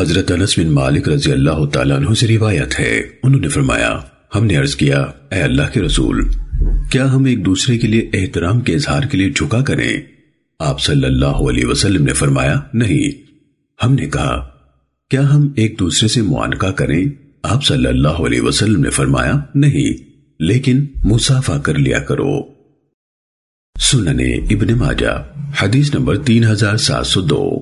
حضرت انس بن مالک رضی اللہ تعالیٰ عنہ سے روایت ہے۔ انہوں نے فرمایا، ہم نے عرض کیا، اے اللہ کے رسول، کیا ہم ایک دوسرے کے لیے احترام کے اظہار کے لیے جھکا کریں؟ آپ صلی اللہ علیہ وسلم نے فرمایا، نہیں۔ ہم نے کہا، کیا ہم ایک دوسرے سے معانقہ کریں؟ آپ صلی اللہ علیہ وسلم نے فرمایا، نہیں، لیکن مسافہ کر لیا کرو۔ سننے ابن ماجہ، حدیث نمبر تین ہزار سات سو دو۔